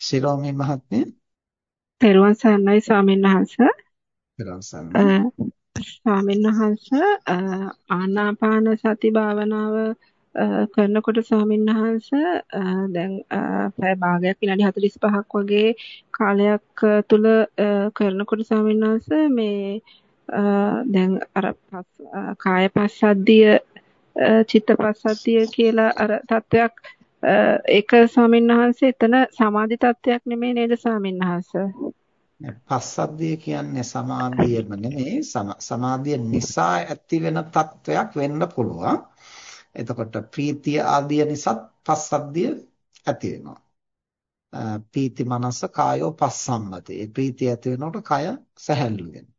ශිරෝමි මහත්මිය තෙරුවන් සරණයි ස්වාමීන් වහන්ස. තෙරුවන් සරණයි. ස්වාමීන් වහන්ස ආනාපාන සති භාවනාව කරනකොට ස්වාමීන් වහන්ස දැන් පැය භාගයක් විනාඩි 45ක් වගේ කාලයක් තුල කරනකොට ස්වාමීන් වහන්ස මේ දැන් අර කාය පස්සද්ධිය චිත්ත පස්සද්ධිය කියලා අර තත්වයක් ඒක ස්වාමීන් වහන්සේ එතන සමාධි තත්වයක් නෙමෙයි නේද ස්වාමීන් වහන්සේ? පස්සද්ධිය කියන්නේ සමාධියම නෙමෙයි සමාධිය නිසා ඇති වෙන තත්වයක් වෙන්න පුළුවන්. එතකොට ප්‍රීතිය ආදිය නිසා පස්සද්ධිය ඇති වෙනවා. ප්‍රීති මනස කායෝ පස්සම්මති. ඒ ප්‍රීතිය ඇති වෙනකොට කය සැහැල්ලු වෙනවා.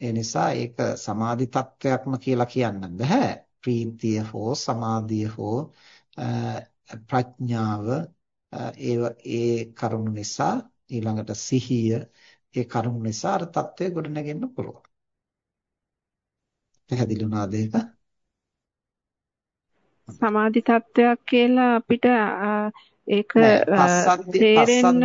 ඒ නිසා ඒක සමාධි තත්වයක්ම කියලා කියන්න බෑ. ප්‍රීතිය හෝ සමාධිය හෝ ප්‍රඥාව ඒ ඒ කරුණු නිසා ඊළඟට සිහිය ඒ කරුණු නිසා අර தත්ත්වය ගොඩ නැගෙන්න පුළුවන්. පැහැදිලි වුණාද ඒක? සමාධි තත්ත්වයක් කියලා අපිට ඒක තේරෙන්න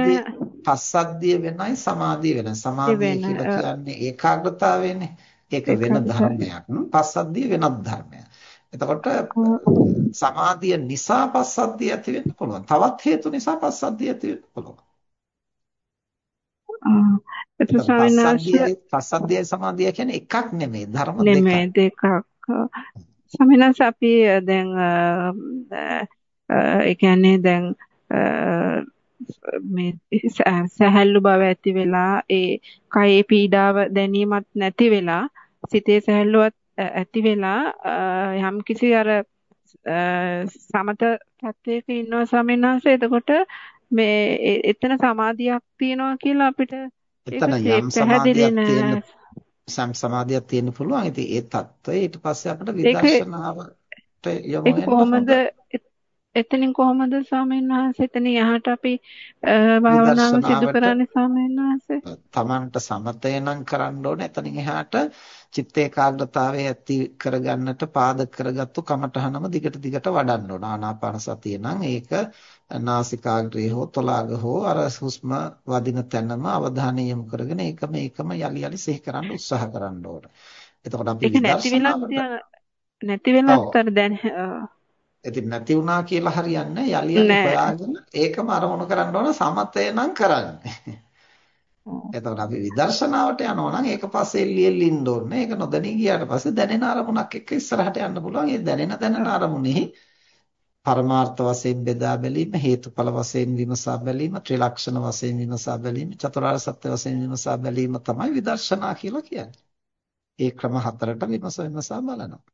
පස්සද්ධිය වෙනයි සමාධිය වෙනයි. සමාධිය කියලා කියන්නේ ඒකාග්‍රතාවයනේ. ඒක වෙන ධර්මයක්. පස්සද්ධිය වෙනත් ධර්මයක්. එතකොට සමාධිය නිසා පස්සද්ධිය ඇති වෙන්න පුළුවන්. තවත් හේතු නිසා පස්සද්ධිය ඇති වෙන්න පුළුවන්. පස්සද්ධිය සමාධිය කියන්නේ එකක් නෙමෙයි ධර්ම දෙකක්. නෙමෙයි දෙකක්. සමිනස් අපි දැන් ඒ කියන්නේ දැන් මේ සහැල්ලු බව ඇති වෙලා ඒ කයේ පීඩාව දැනීමත් නැති වෙලා සිතේ සහැල්ලුවත් ඇති වෙලා යම්කිසි අර සමත තත්වයක ඉන්නවා ස්වාමීන් වහන්සේ එතකොට මේ එතන සමාධියක් තියෙනවා කියලා අපිට එතන යම් සමාධියක් තියෙන සමාධියක් තියෙන්න පුළුවන්. ඉතින් ඒ தত্ত্বය ඊට පස්සේ අපිට විදර්ශනාවට යොමු වෙනවා. කොහොමද එතනින් කොහොමද ස්වාමීන් වහන්සේ එතන යහට අපි භාවනාව සිදු කරන්නේ ස්වාමීන් වහන්සේ? තමන්ට සමතය නම් කරන්න ඕනේ. එතනින් එහාට චිත්ත ඒකාග්‍රතාවය ඇති කරගන්නට පාදක කරගත්තු කමඨහනම දිගට දිගට වඩන්න ඕන. ආනාපාන සතිය නම් ඒක නාසිකාග්‍රේ හෝ තොලාග හෝ අර හුස්ම වදින තැනම අවධානය යොමු කරගෙන ඒක මේකම යලි යලි සිහි කරන්න උත්සාහ කරන්න ඕන. එතකොට අපි විදර්ශනාවට නැති වෙලත් අර දැන් ඉතින් නැති වුණා කියලා හරියන්නේ යලි යලි හොයාගෙන ඒකම අරමුණු කරන්න ඕන සමතය නම් කරන්නේ. එතකොට අපි විදර්ශනාවට යනවා නම් ඒක පස්සේ එල්ලි එල්ලි ඉන්න ඕනේ. ඒක නොදැනී ගියාට පස්සේ දැනෙන අරමුණක් එක්ක ඉස්සරහට යන්න පුළුවන්. ඒ දැනෙන දැනෙන අරමුණෙහි පරමාර්ථ වශයෙන් බෙදා බැලීම, හේතුඵල වශයෙන් විමසා බැලීම, ත්‍රිලක්ෂණ වශයෙන් විමසා බැලීම, චතුරාර්ය සත්‍ය වශයෙන් විමසා බැලීම තමයි විදර්ශනා කියලා කියන්නේ. ඒ ක්‍රම හතරට විමස විමසා බලනවා.